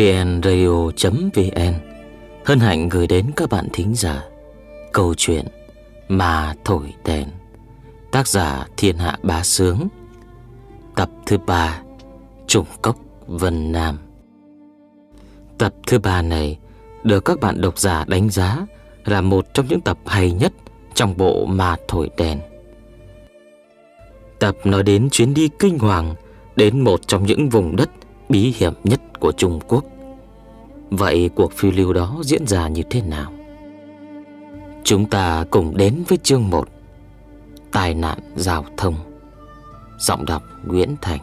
vnradio.vn Hân hạnh gửi đến các bạn thính giả Câu chuyện Mà Thổi Đèn Tác giả Thiên Hạ Bá Sướng Tập thứ ba Trùng Cốc Vân Nam Tập thứ ba này được các bạn độc giả đánh giá là một trong những tập hay nhất trong bộ Mà Thổi Đèn. Tập nói đến chuyến đi kinh hoàng đến một trong những vùng đất bí hiểm nhất của Trung Quốc. Vậy cuộc phiêu lưu đó diễn ra như thế nào? Chúng ta cùng đến với chương 1 Tai nạn giao thông. Giọng đọc Nguyễn Thành.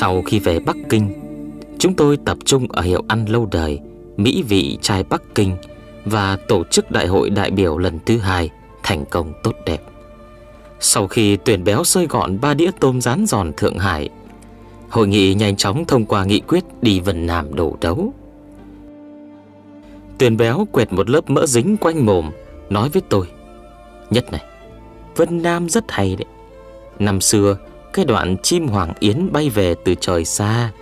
Sau khi về Bắc Kinh, Chúng tôi tập trung ở hiệu ăn lâu đời, Mỹ vị trai Bắc Kinh Và tổ chức đại hội đại biểu lần thứ hai Thành công tốt đẹp. Sau khi tuyển béo sơi gọn ba đĩa tôm rán giòn Thượng Hải, Hội nghị nhanh chóng thông qua nghị quyết đi Vân Nam đổ đấu. Tuyển béo quẹt một lớp mỡ dính quanh mồm, Nói với tôi, Nhất này, Vân Nam rất hay đấy. Năm xưa cái đoạn chim hoàng yến bay về từ trời xa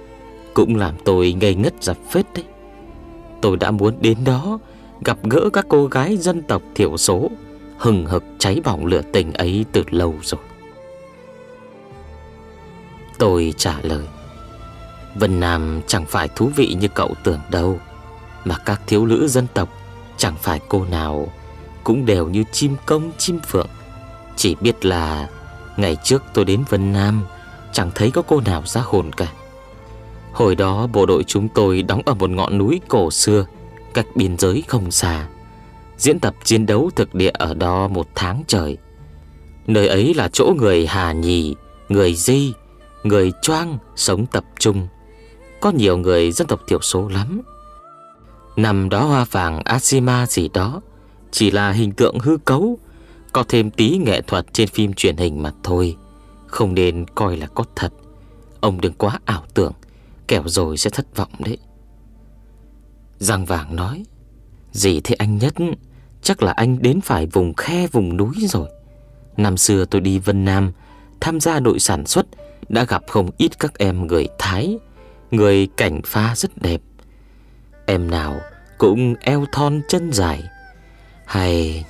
Cũng làm tôi ngây ngất dập phết đấy. Tôi đã muốn đến đó, Gặp gỡ các cô gái dân tộc thiểu số, Hừng hực cháy bỏng lửa tình ấy từ lâu rồi. Tôi trả lời, Vân Nam chẳng phải thú vị như cậu tưởng đâu, Mà các thiếu nữ dân tộc, Chẳng phải cô nào Cũng đều như chim công, chim phượng, Chỉ biết là Ngày trước tôi đến Vân Nam Chẳng thấy có cô nào ra hồn cả. Hồi đó bộ đội chúng tôi đóng ở một ngọn núi cổ xưa Cách biên giới không xa. Diễn tập chiến đấu thực địa ở đó một tháng trời. Nơi ấy là chỗ người Hà Nhì, người Di, người Choang sống tập trung. Có nhiều người dân tộc thiểu số lắm. Nằm đó hoa vàng Asima gì đó Chỉ là hình tượng hư cấu có thêm tí nghệ thuật trên phim truyền hình mà thôi. Không nên coi là có thật. Ông đừng quá ảo tưởng, Kẻo rồi sẽ thất vọng đấy. Giang vàng nói, Gì thế anh nhất? Chắc là anh đến phải vùng khe vùng núi rồi. Năm xưa tôi đi Vân Nam, Tham gia đội sản xuất, Đã gặp không ít các em người Thái, Người cảnh pha rất đẹp. Em nào cũng eo thon chân dài. Hay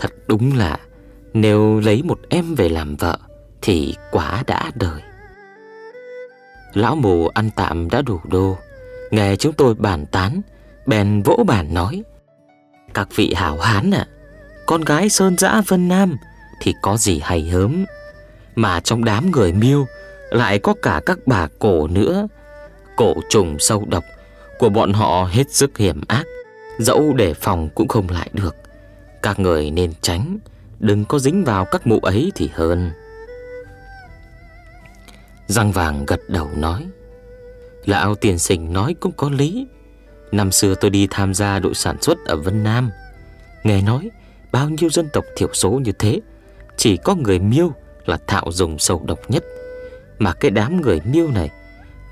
Thật đúng là Nếu lấy một em về làm vợ Thì quá đã đời. Lão mù ăn tạm đã đủ đô, Nghe chúng tôi bàn tán, Bèn vỗ bàn nói, Các vị hảo hán ạ, Con gái Sơn Dã Vân Nam Thì có gì hay hớm, Mà trong đám người miêu Lại có cả các bà cổ nữa, Cổ trùng sâu độc, Của bọn họ hết sức hiểm ác, Dẫu để phòng cũng không lại được các người nên tránh Đừng có dính vào các mụ ấy thì hơn. Răng vàng gật đầu nói Lão tiền sinh nói cũng có lý. Năm xưa tôi đi tham gia đội sản xuất ở Vân Nam. Nghe nói bao nhiêu dân tộc thiểu số như thế Chỉ có người miêu là thạo dùng sâu độc nhất. Mà cái đám người miêu này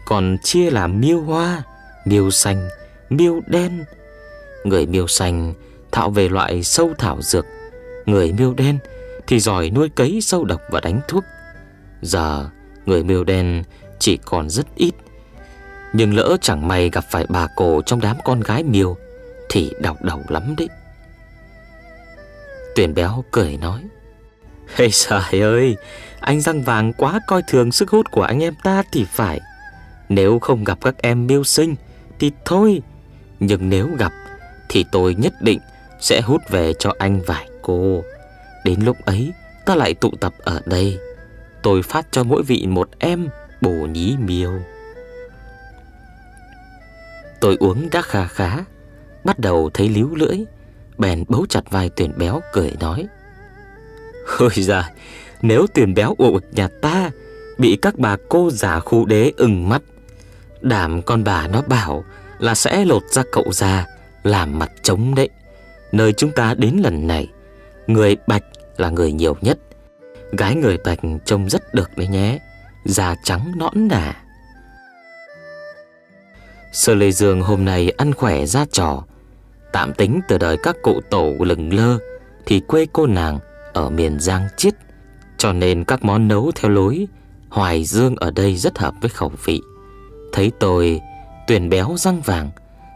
Còn chia là miêu hoa, miêu xanh, miêu đen. Người miêu xanh thạo về loại sâu thảo dược. Người miêu đen thì giỏi nuôi cấy sâu độc và đánh thuốc. Giờ người miêu đen chỉ còn rất ít. Nhưng lỡ chẳng may gặp phải bà cổ trong đám con gái miêu thì đau đầu lắm đấy. Tuyển béo cười nói. Ê trời ơi, anh răng vàng quá coi thường sức hút của anh em ta thì phải. Nếu không gặp các em miêu sinh thì thôi. Nhưng nếu gặp thì tôi nhất định sẽ hút về cho anh vài cô. Đến lúc ấy, ta lại tụ tập ở đây. Tôi phát cho mỗi vị một em bổ nhí miêu. Tôi uống đã khá khá, bắt đầu thấy líu lưỡi, bèn bấu chặt vai tuyển béo cười nói. hơi dài. nếu tuyển béo ụ nhà ta bị các bà cô giả khu đế ưng mắt, đảm con bà nó bảo là sẽ lột ra cậu ra làm mặt trống đấy. Nơi chúng ta đến lần này. Người Bạch là người nhiều nhất. Gái người bạch trông rất được đấy nhé. Da trắng nõn nà. Sơ Lê Dương hôm nay ăn khỏe ra trò. Tạm tính từ đời các cụ tổ lừng lơ, Thì quê cô nàng ở miền Giang Chiết Cho nên các món nấu theo lối, Hoài Dương ở đây rất hợp với khẩu vị. Thấy tôi, tuyển béo răng vàng,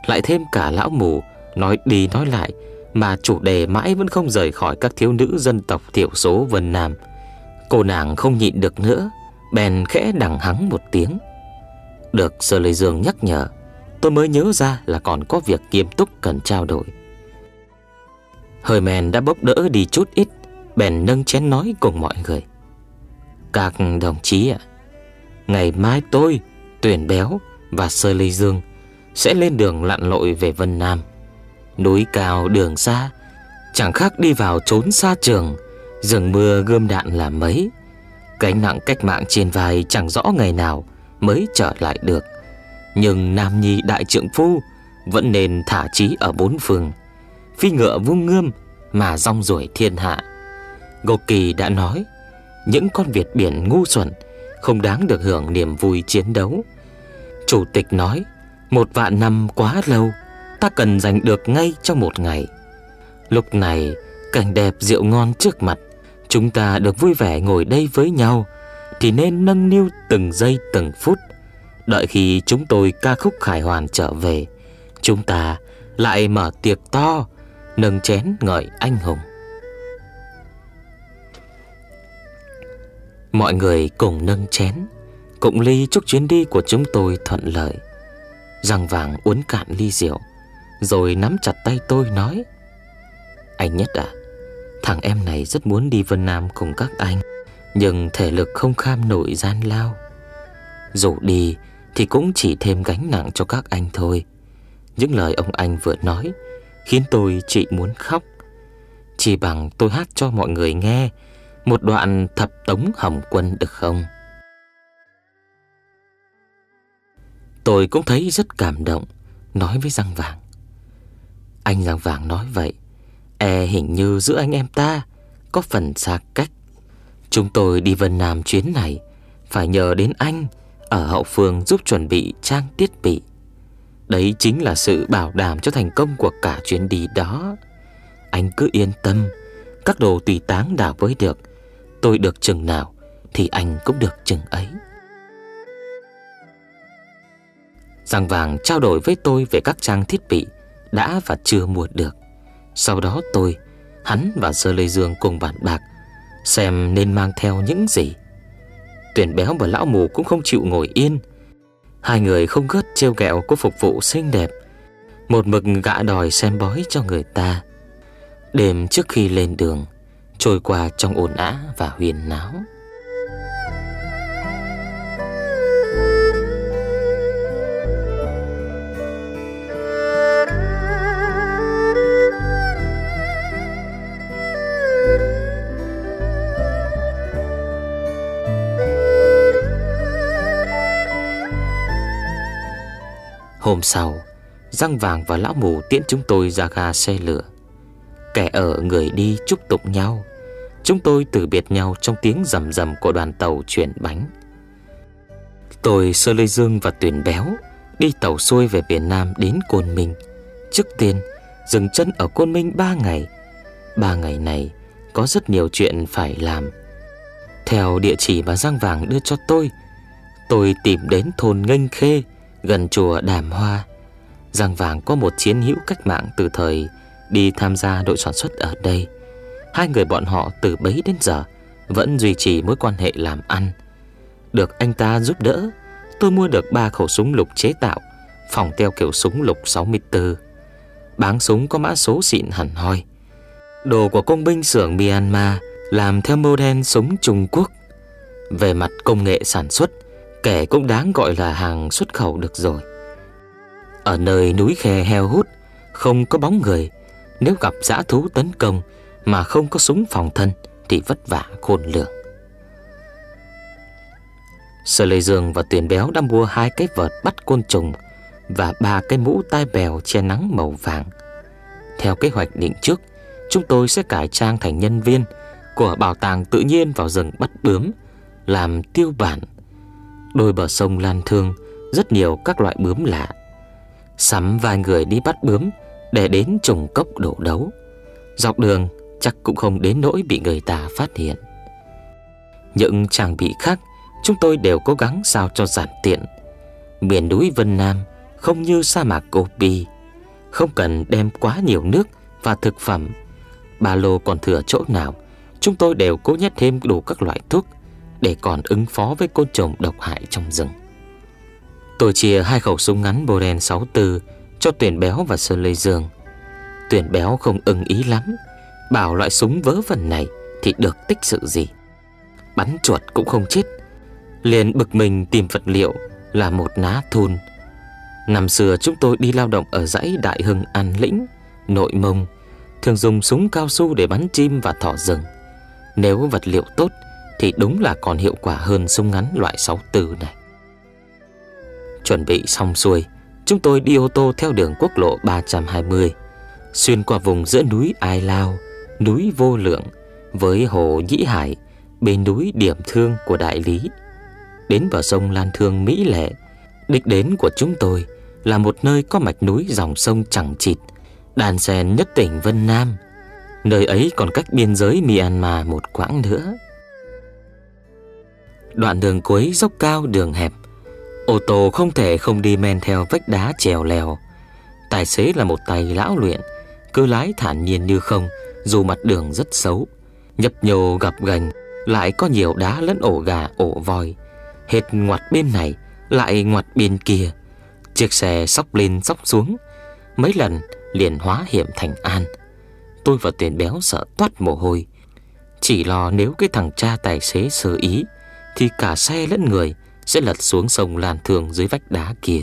Lại thêm cả lão mù, Nói đi nói lại mà chủ đề mãi vẫn không rời khỏi các thiếu nữ dân tộc thiểu số Vân Nam. Cô nàng không nhịn được nữa Bèn khẽ đằng hắng một tiếng. Được Sơ Lê Dương nhắc nhở Tôi mới nhớ ra là còn có việc nghiêm túc cần trao đổi. Hơi men đã bốc đỡ đi chút ít Bèn nâng chén nói cùng mọi người. Các đồng chí ạ Ngày mai tôi, Tuyển Béo và Sơ Lê Dương Sẽ lên đường lặn lội về Vân Nam. Núi cao đường xa, Chẳng khác đi vào trốn xa trường, Rừng mưa gươm đạn là mấy. Gánh nặng cách mạng trên vai chẳng rõ ngày nào Mới trở lại được. Nhưng Nam Nhi đại trượng phu Vẫn nên thả trí ở bốn phương, Phi ngựa vung ngươm Mà rong ruổi thiên hạ. Ngô Kỳ đã nói, Những con Việt biển ngu xuẩn Không đáng được hưởng niềm vui chiến đấu. Chủ tịch nói, Một vạn năm quá lâu Ta cần giành được ngay trong một ngày. Lúc này, Cảnh đẹp rượu ngon trước mặt, Chúng ta được vui vẻ ngồi đây với nhau, Thì nên nâng niu từng giây từng phút. Đợi khi chúng tôi ca khúc khải hoàn trở về, Chúng ta lại mở tiệc to, Nâng chén ngợi anh hùng. Mọi người cùng nâng chén cộng ly chúc chuyến đi của chúng tôi thuận lợi. Răng vàng uốn cạn ly rượu. Rồi nắm chặt tay tôi nói, Anh Nhất à Thằng em này rất muốn đi Vân Nam cùng các anh, Nhưng thể lực không kham nổi gian lao. Dù đi thì cũng chỉ thêm gánh nặng cho các anh thôi. Những lời ông anh vừa nói Khiến tôi chỉ muốn khóc. Chỉ bằng tôi hát cho mọi người nghe Một đoạn thập tống hồng quân được không? Tôi cũng thấy rất cảm động, Nói với răng vàng. Anh răng vàng nói vậy. E hình như giữa anh em ta Có phần xa cách. Chúng tôi đi Vân Nam chuyến này. Phải nhờ đến anh Ở hậu phương giúp chuẩn bị trang thiết bị. Đấy chính là sự bảo đảm cho thành công của cả chuyến đi đó. Anh cứ yên tâm. Các đồ tùy táng đảo với được. Tôi được chừng nào Thì anh cũng được chừng ấy. Giang vàng trao đổi với tôi về các trang thiết bị. Đã và chưa mua được. Sau đó tôi, hắn và Sơ Lê Dương cùng bàn bạc Xem nên mang theo những gì. Tuyển béo và lão mù cũng không chịu ngồi yên. Hai người không gớt trêu ghẹo cô phục vụ xinh đẹp. Một mực gã đòi xem bói cho người ta. Đêm trước khi lên đường Trôi qua trong ồn ã và huyền náo. Hôm sau, Răng vàng và lão mù tiễn chúng tôi ra ga xe lửa. Kẻ ở người đi chúc tụng nhau. Chúng tôi từ biệt nhau trong tiếng rầm rầm của đoàn tàu chuyển bánh. Tôi Sơ Lê Dương và Tuyền Béo Đi tàu xuôi về miền Nam đến Côn Minh. Trước tiên, dừng chân ở Côn Minh ba ngày. Ba ngày này, có rất nhiều chuyện phải làm. Theo địa chỉ mà Giang Vàng đưa cho tôi Tôi tìm đến thôn Nghênh Khê. Gần chùa Đàm Hoa Giang Vàng có một chiến hữu cách mạng từ thời Đi tham gia đội sản xuất ở đây. Hai người bọn họ từ bấy đến giờ Vẫn duy trì mối quan hệ làm ăn. Được anh ta giúp đỡ, Tôi mua được ba khẩu súng lục chế tạo, Phòng theo kiểu súng lục 64 Báng súng có mã số xịn hẳn hoi. Đồ của công binh xưởng Myanmar Làm theo model súng Trung Quốc. Về mặt công nghệ sản xuất Kẻ cũng đáng gọi là hàng xuất khẩu được rồi Ở nơi núi khe heo hút, Không có bóng người, Nếu gặp giã thú tấn công Mà không có súng phòng thân Thì vất vả khôn lường Sở Lê Dương và Tuyền Béo đã mua hai cái vợt bắt côn trùng Và ba cái mũ tai bèo che nắng màu vàng Theo kế hoạch định trước, Chúng tôi sẽ cải trang thành nhân viên của bảo tàng tự nhiên vào rừng bắt bướm, làm tiêu bản. Đôi bờ sông Lan Thương rất nhiều các loại bướm lạ. Sắm vài người đi bắt bướm để đến trùng cốc đổ đấu. Dọc đường chắc cũng không đến nỗi bị người ta phát hiện. Những trang bị khác chúng tôi đều cố gắng sao cho giản tiện. Miền núi Vân Nam không như sa mạc Gobi, không cần đem quá nhiều nước và thực phẩm. Ba lô còn thừa chỗ nào, chúng tôi đều cố nhét thêm đủ các loại thuốc để còn ứng phó với côn trùng độc hại trong rừng. Tôi chia hai khẩu súng ngắn Boren 64 cho tuyển béo và Sơn Lê Dương. Tuyển béo không ưng ý lắm, bảo loại súng vớ vẩn này thì được tích sự gì. Bắn chuột cũng không chết, liền bực mình tìm vật liệu là một ná thun. Năm xưa chúng tôi đi lao động ở dãy Đại Hưng An Lĩnh, nội mông, thường dùng súng cao su để bắn chim và thỏ rừng. Nếu vật liệu tốt thì đúng là còn hiệu quả hơn súng ngắn loại 64 này. Chuẩn bị xong xuôi, chúng tôi đi ô tô theo đường quốc lộ 320, xuyên qua vùng giữa núi Ai Lao, núi Vô Lượng với hồ Nhĩ Hải, bên núi Điểm Thương của Đại Lý. Đến bờ sông Lan Thương Mỹ Lệ, đích đến của chúng tôi là một nơi có mạch núi dòng sông chẳng chịt, đàn sen nhất tỉnh Vân Nam. Nơi ấy còn cách biên giới Myanmar một quãng nữa. Đoạn đường cuối dốc cao đường hẹp. Ô tô không thể không đi men theo vách đá trèo lèo. Tài xế là một tay lão luyện, Cứ lái thản nhiên như không, Dù mặt đường rất xấu. Nhấp nhô gặp gành Lại có nhiều đá lẫn ổ gà, ổ voi. Hết ngoặt bên này, Lại ngoặt bên kia. Chiếc xe sóc lên sóc xuống. Mấy lần liền hóa hiểm thành an. Tôi và tiền béo sợ toát mồ hôi. Chỉ lo nếu cái thằng cha tài xế sơ ý. Thì cả xe lẫn người Sẽ lật xuống sông Lan Thường dưới vách đá kia.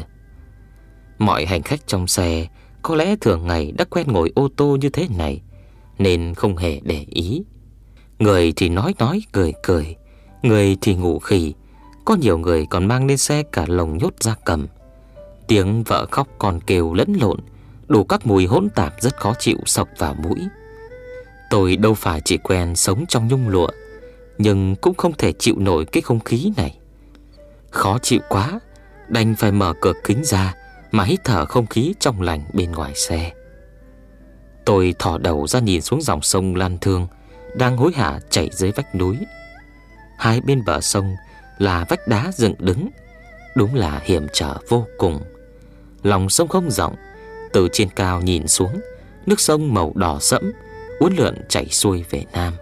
Mọi hành khách trong xe Có lẽ thường ngày đã quen ngồi ô tô như thế này, Nên không hề để ý. Người thì nói nói, cười cười. Người thì ngủ khỉ Có nhiều người còn mang lên xe cả lồng nhốt da cầm. Tiếng vợ khóc còn kêu lẫn lộn, Đủ các mùi hỗn tạp rất khó chịu sọc vào mũi. Tôi đâu phải chỉ quen sống trong nhung lụa nhưng cũng không thể chịu nổi cái không khí này. Khó chịu quá, Đành phải mở cửa kính ra Mà hít thở không khí trong lành bên ngoài xe. Tôi thỏ đầu ra nhìn xuống dòng sông Lan Thương Đang hối hả chảy dưới vách núi. Hai bên bờ sông là vách đá dựng đứng, Đúng là hiểm trở vô cùng. Lòng sông không rộng, Từ trên cao nhìn xuống, Nước sông màu đỏ sẫm, Uốn lượn chảy xuôi về nam.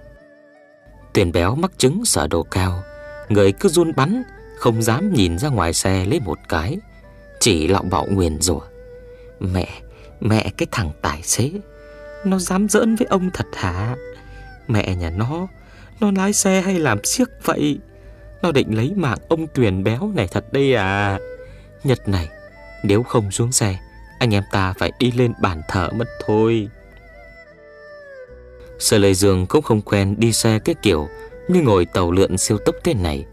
Tuyền béo mắc chứng sợ độ cao. Người cứ run bắn Không dám nhìn ra ngoài xe lấy một cái. Chỉ lọng bạo nguyền rủa. Mẹ, mẹ cái thằng tài xế Nó dám giỡn với ông thật hả? Mẹ nhà nó Nó lái xe hay làm siếc vậy? Nó định lấy mạng ông Tuyền béo này thật đây à? Nhật này Nếu không xuống xe Anh em ta phải đi lên bàn thờ mất thôi. Sở Lê Dương cũng không quen đi xe cái kiểu Như ngồi tàu lượn siêu tốc thế này.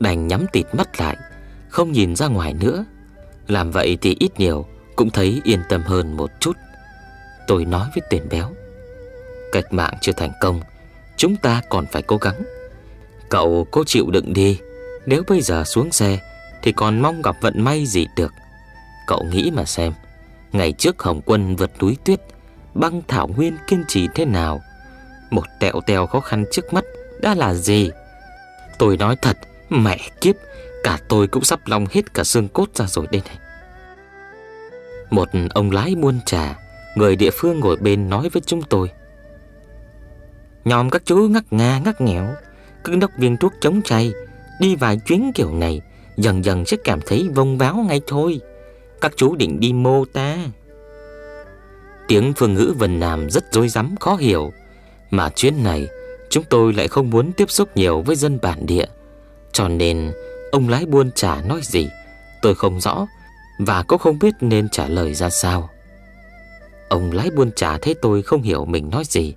Đành nhắm tịt mắt lại, Không nhìn ra ngoài nữa. Làm vậy thì ít nhiều Cũng thấy yên tâm hơn một chút. Tôi nói với tiền béo, Cách mạng chưa thành công, Chúng ta còn phải cố gắng. Cậu cố chịu đựng đi, Nếu bây giờ xuống xe Thì còn mong gặp vận may gì được. Cậu nghĩ mà xem, Ngày trước Hồng Quân vượt núi tuyết, Băng thảo nguyên kiên trì thế nào một tẹo tèo khó khăn trước mắt đã là gì? Tôi nói thật, Mẹ kiếp, Cả tôi cũng sắp lòng hết cả xương cốt ra rồi đây này. Một ông lái buôn trà, Người địa phương ngồi bên nói với chúng tôi. Nhóm các chú ngắc nga ngắc nghẽo Cứ đốc viên thuốc chống chay, Đi vài chuyến kiểu này, Dần dần sẽ cảm thấy vông váo ngay thôi. Các chú định đi mô ta Tiếng phương ngữ vần Nam rất dối rắm, khó hiểu mà chuyến này, Chúng tôi lại không muốn tiếp xúc nhiều với dân bản địa. Cho nên, Ông lái buôn trả nói gì, Tôi không rõ Và cũng không biết nên trả lời ra sao. Ông lái buôn trả thấy tôi không hiểu mình nói gì.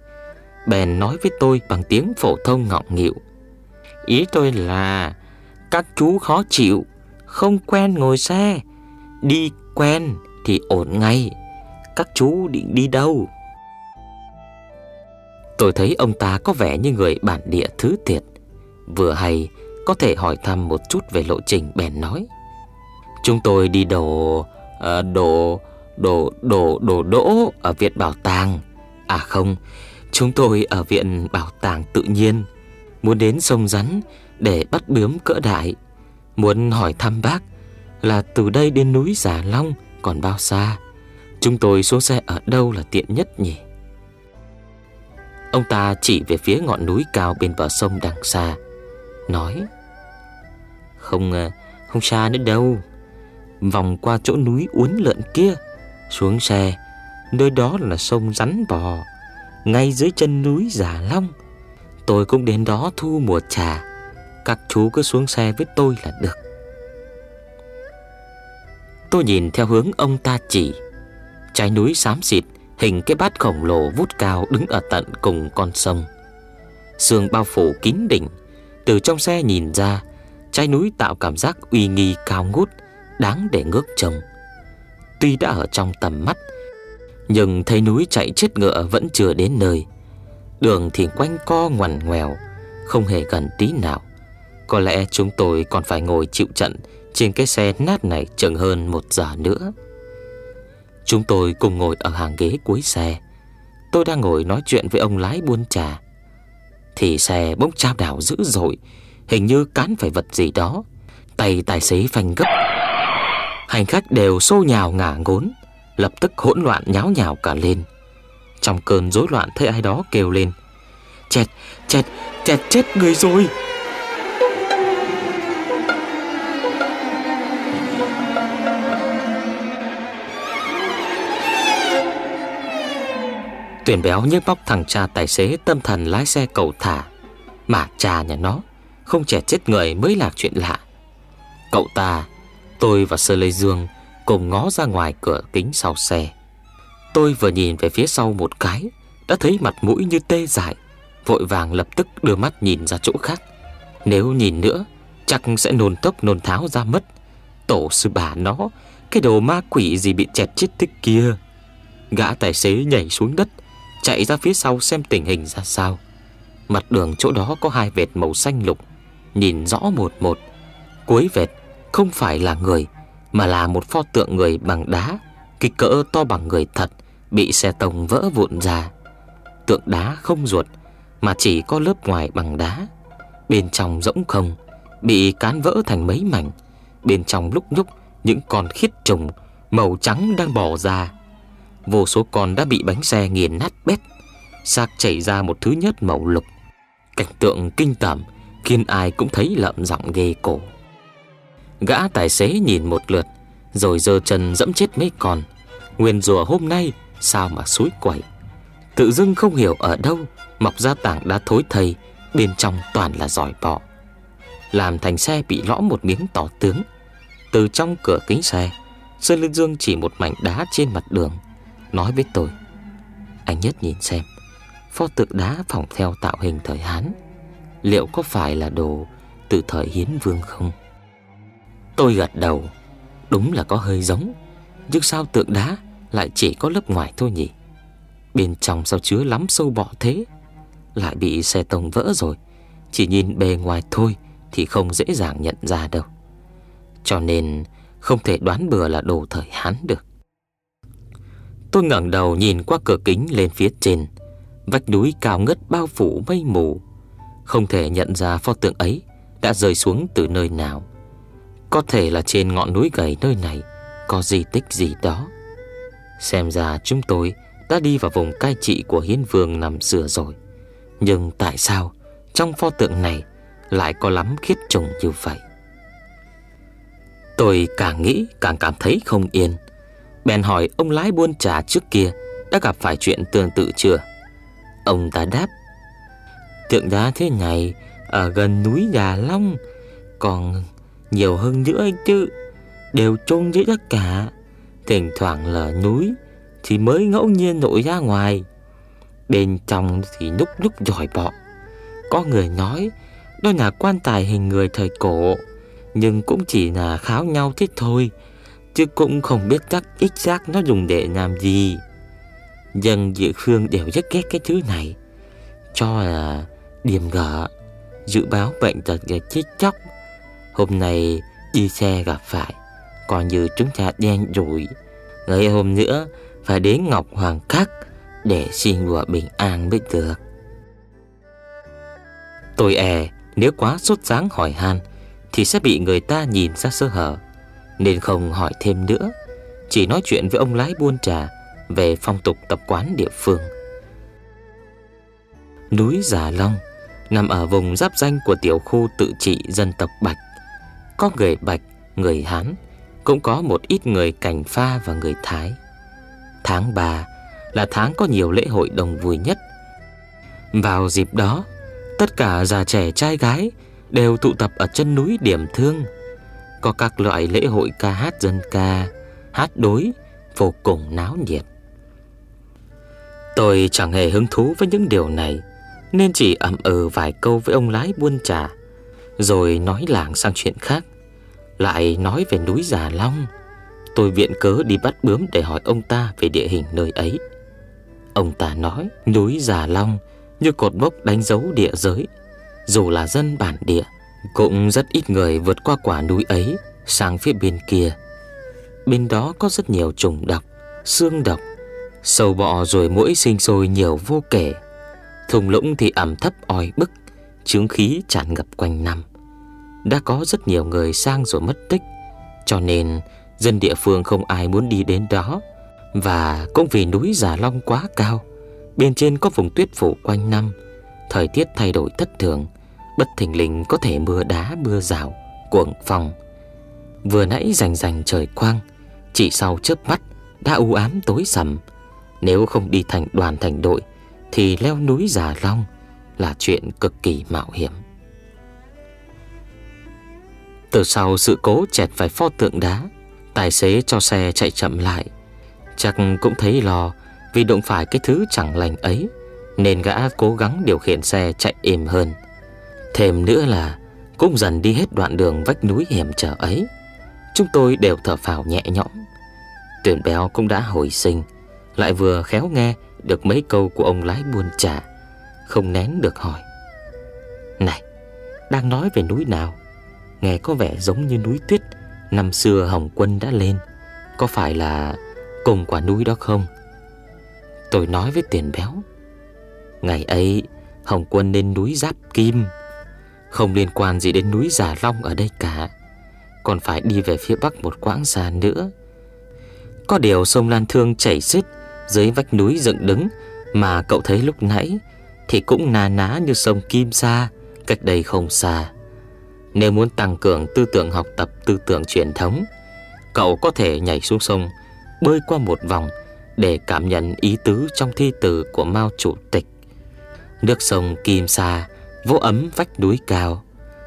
Bèn nói với tôi bằng tiếng phổ thông ngọng nghịu. Ý tôi là, Các chú khó chịu, Không quen ngồi xe. Đi quen thì ổn ngay. Các chú định đi đâu? Tôi thấy ông ta có vẻ như người bản địa thứ thiệt Vừa hay có thể hỏi thăm một chút về lộ trình bèn nói. Chúng tôi đi đổ à, Đổ Đổ Đổ Đổ Đỗ Ở Viện Bảo tàng. À không Chúng tôi ở Viện Bảo tàng tự nhiên. Muốn đến sông Rắn Để bắt bướm cỡ đại. Muốn hỏi thăm bác Là từ đây đến núi Giả Long Còn bao xa? Chúng tôi xuống xe ở đâu là tiện nhất nhỉ? Ông ta chỉ về phía ngọn núi cao bên bờ sông đằng xa, Nói, Không ờ, không xa nữa đâu. Vòng qua chỗ núi uốn lượn kia, Xuống xe, Nơi đó là sông rắn bò, Ngay dưới chân núi Giả Long. Tôi cũng đến đó thu mùa trà. Các chú cứ xuống xe với tôi là được. Tôi nhìn theo hướng ông ta chỉ. Trái núi xám xịt Hình cái bát khổng lồ vút cao Đứng ở tận cùng con sông. Sương bao phủ kín đỉnh, Từ trong xe nhìn ra, Trái núi tạo cảm giác uy nghi cao ngút, Đáng để ngước trông. Tuy đã ở trong tầm mắt, Nhưng thấy núi chạy chết ngựa vẫn chưa đến nơi. Đường thì quanh co ngoằn ngoèo, Không hề gần tí nào. Có lẽ chúng tôi còn phải ngồi chịu trận Trên cái xe nát này chừng hơn một giờ nữa. Chúng tôi cùng ngồi ở hàng ghế cuối xe. Tôi đang ngồi nói chuyện với ông lái buôn trà. Thì xe bỗng trao đảo dữ dội Hình như cán phải vật gì đó. Tay tài xế phanh gấp. Hành khách đều xô nhào ngả ngốn Lập tức hỗn loạn nháo nhào cả lên. Trong cơn rối loạn thấy ai đó kêu lên. Chẹt, chẹt, chẹt chết người rồi! Tuyển béo nhếch bóc thằng cha tài xế tâm thần lái xe cầu thả. Mà cha nhà nó, Không trẻ chết người mới là chuyện lạ. Cậu ta, Tôi và Sơ Lê Dương Cùng ngó ra ngoài cửa kính sau xe. Tôi vừa nhìn về phía sau một cái, Đã thấy mặt mũi như tê dại, Vội vàng lập tức đưa mắt nhìn ra chỗ khác. Nếu nhìn nữa, Chắc sẽ nôn tốc nôn tháo ra mất. Tổ sư bà nó, Cái đồ ma quỷ gì bị chẹt chết tích kia? Gã tài xế nhảy xuống đất Chạy ra phía sau xem tình hình ra sao. Mặt đường chỗ đó có hai vệt màu xanh lục, Nhìn rõ một một. Cuối vệt không phải là người, Mà là một pho tượng người bằng đá, Kích cỡ to bằng người thật, Bị xe tông vỡ vụn ra. Tượng đá không ruột, Mà chỉ có lớp ngoài bằng đá. Bên trong rỗng không, Bị cán vỡ thành mấy mảnh. Bên trong lúc nhúc, Những con khiết trùng Màu trắng đang bò ra. Vô số con đã bị bánh xe nghiền nát bét. Xác chảy ra một thứ nhớt màu lục. Cảnh tượng kinh tởm, Khiến ai cũng thấy lợm giọng ghê cổ. Gã tài xế nhìn một lượt, Rồi giơ chân dẫm chết mấy con. Nguyên rùa hôm nay, Sao mà suối quẩy Tự dưng không hiểu ở đâu, Mọc ra tảng đá thối thầy Bên trong toàn là giỏi bọ. Làm thành xe bị lõm một miếng tỏ tướng. Từ trong cửa kính xe, Sơn Liên Dương chỉ một mảnh đá trên mặt đường. Nói với tôi. Anh nhất nhìn xem, Pho tượng đá phỏng theo tạo hình thời Hán, Liệu có phải là đồ Từ thời Hiến Vương không? Tôi gật đầu, Đúng là có hơi giống, Nhưng sao tượng đá lại chỉ có lớp ngoài thôi nhỉ? Bên trong sao chứa lắm sâu bọ thế? Lại bị xe tông vỡ rồi, Chỉ nhìn bề ngoài thôi Thì không dễ dàng nhận ra đâu. Cho nên Không thể đoán bừa là đồ thời Hán được. Tôi ngẩng đầu nhìn qua cửa kính lên phía trên. Vách núi cao ngất bao phủ mây mù. Không thể nhận ra pho tượng ấy Đã rơi xuống từ nơi nào. Có thể là trên ngọn núi gầy nơi này, Có di tích gì đó. Xem ra chúng tôi đã đi vào vùng cai trị của hiến vương nằm xưa rồi. Nhưng tại sao trong pho tượng này lại có lắm khiết trùng như vậy? Tôi càng nghĩ càng cảm thấy không yên. Bèn hỏi ông lái buôn trà trước kia Đã gặp phải chuyện tương tự chưa? Ông ta đáp, Tượng đá thế này Ở gần núi gà Long, Còn nhiều hơn nữa anh chứ. Đều chôn dưới đất cả. Thỉnh thoảng lở núi Thì mới ngẫu nhiên nổi ra ngoài. Bên trong thì núc núc giỏi bọ. Có người nói Đó là quan tài hình người thời cổ, Nhưng cũng chỉ là kháo nhau thế thôi. Chứ cũng không biết chắc ích xác nó dùng để làm gì. Dân địa phương đều rất ghét cái thứ này, cho là điểm gở Dự báo bệnh tật và chết chóc. Hôm nay đi xe gặp phải còn như chúng ta đen rủi. Ngày hôm nữa, Phải đến Ngọc Hoàng Khắc Để xin đùa bình an mới được. Tôi e Nếu quá sốt sáng hỏi han, Thì sẽ bị người ta nhìn ra sơ hở. Nên không hỏi thêm nữa Chỉ nói chuyện với ông lái buôn trà Về phong tục tập quán địa phương Núi Già Long nằm ở vùng giáp danh của tiểu khu tự trị dân tộc Bạch. Có người Bạch, người Hán, cũng có một ít người Cảnh Pha và người Thái. Tháng 3 là tháng có nhiều lễ hội đồng vui nhất. Vào dịp đó, tất cả già trẻ trai gái đều tụ tập ở chân núi Điểm Thương. Có các loại lễ hội ca hát dân ca, hát đối, vô cùng náo nhiệt. Tôi chẳng hề hứng thú với những điều này nên chỉ ậm ừ vài câu với ông lái buôn trà Rồi nói làng sang chuyện khác. Lại nói về núi Già Long. Tôi viện cớ đi bắt bướm để hỏi ông ta về địa hình nơi ấy. Ông ta nói núi Già Long như cột mốc đánh dấu địa giới Dù là dân bản địa cũng rất ít người vượt qua quả núi ấy sang phía bên kia. Bên đó có rất nhiều trùng độc, xương độc Sâu bọ rồi mũi sinh sôi nhiều vô kể. Thùng lũng thì ẩm thấp oi bức Chứng khí tràn ngập quanh năm. Đã có rất nhiều người sang rồi mất tích Cho nên dân địa phương không ai muốn đi đến đó. Và cũng vì núi Già Long quá cao Bên trên có vùng tuyết phủ quanh năm Thời tiết thay đổi thất thường Bất thình lình có thể mưa đá mưa rào Cuồng phòng Vừa nãy rành rành trời quang Chỉ sau chớp mắt Đã u ám tối sầm Nếu không đi thành đoàn thành đội thì leo núi Già Long là chuyện cực kỳ mạo hiểm. Từ sau sự cố chẹt phải pho tượng đá, tài xế cho xe chạy chậm lại. Chắc cũng thấy lo vì đụng phải cái thứ chẳng lành ấy, nên gã cố gắng điều khiển xe chạy êm hơn. Thêm nữa là cũng dần đi hết đoạn đường vách núi hiểm trở ấy. Chúng tôi đều thở phào nhẹ nhõm. Tuyển béo cũng đã hồi sinh, lại vừa khéo nghe được mấy câu của ông lái buôn trả, Không nén được hỏi. Này Đang nói về núi nào? Nghe có vẻ giống như núi tuyết Năm xưa Hồng Quân đã lên. Có phải là cùng quả núi đó không? Tôi nói với tiền béo. Ngày ấy Hồng Quân lên núi Giáp Kim. Không liên quan gì đến núi Giả Long ở đây cả Còn phải đi về phía bắc một quãng xa nữa Có điều sông Lan Thương chảy xiết dưới vách núi dựng đứng mà cậu thấy lúc nãy thì cũng na ná như sông Kim Sa cách đây không xa. Nếu muốn tăng cường tư tưởng học tập tư tưởng truyền thống, cậu có thể nhảy xuống sông, bơi qua một vòng để cảm nhận ý tứ trong thi từ của Mao Chủ tịch. Nước sông Kim Sa vỗ ấm vách núi cao,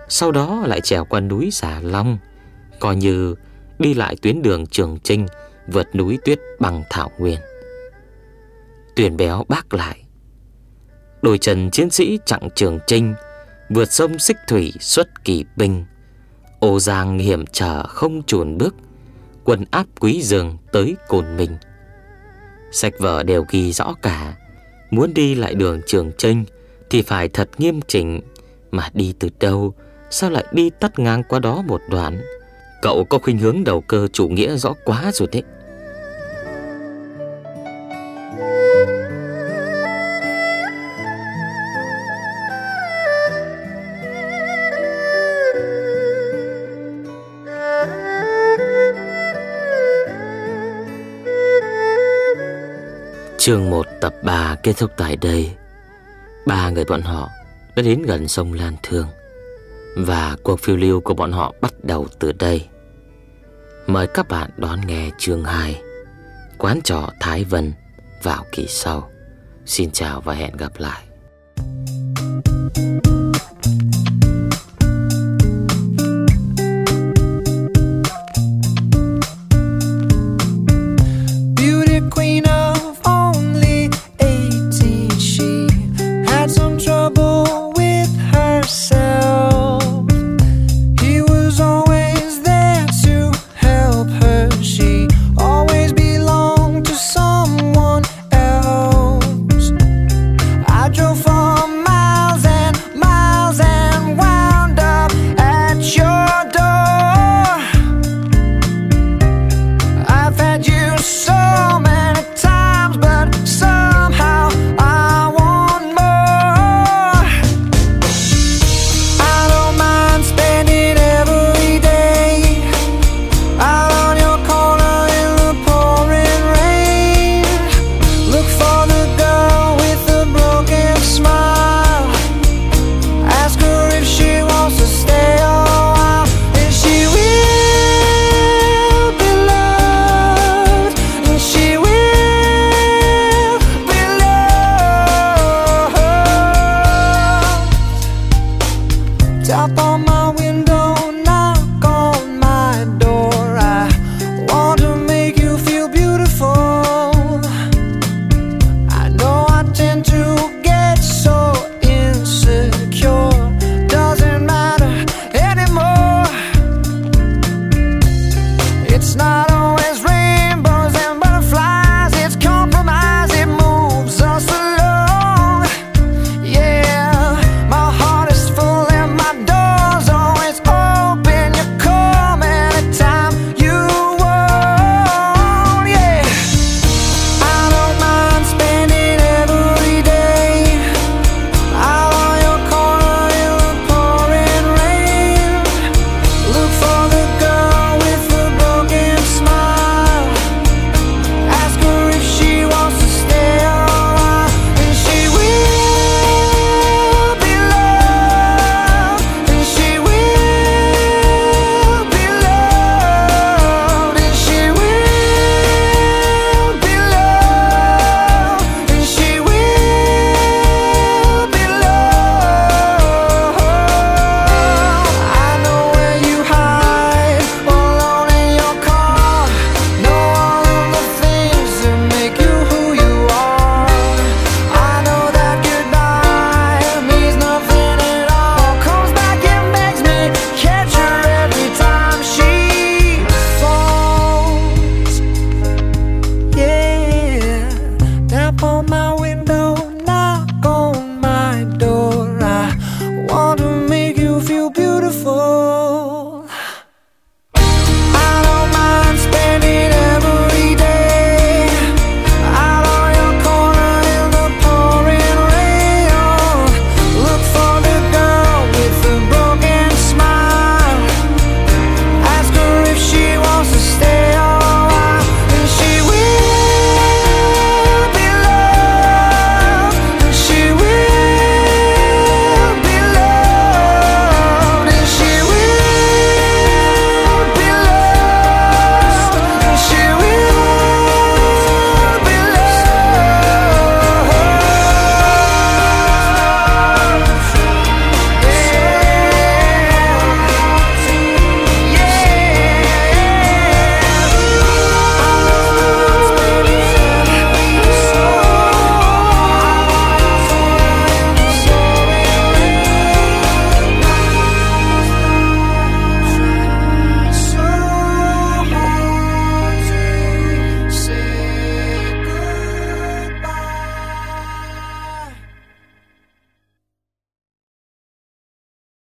sau đó lại trèo qua núi Giả Long, coi như đi lại tuyến đường Trường Trinh vượt núi tuyết bằng thảo nguyên. Tuyển béo bác lại. Đôi chân chiến sĩ chặng trường trinh Vượt sông xích thủy xuất kỳ binh. Ô giang hiểm trở không chuồn bước Quân áp quý dương tới cồn mình. Sách vở đều ghi rõ cả Muốn đi lại đường trường trinh thì phải thật nghiêm chỉnh. Mà đi từ đâu? Sao lại đi tắt ngang qua đó một đoạn? Cậu có khuynh hướng đầu cơ chủ nghĩa rõ quá rồi đấy. Chương 1 tập 3 kết thúc tại đây. Ba người bọn họ đã đến gần sông Lan Thương Và cuộc phiêu lưu của bọn họ bắt đầu từ đây. Mời các bạn đón nghe chương 2 Quán trọ Thái Vân vào kỳ sau. Xin chào và hẹn gặp lại.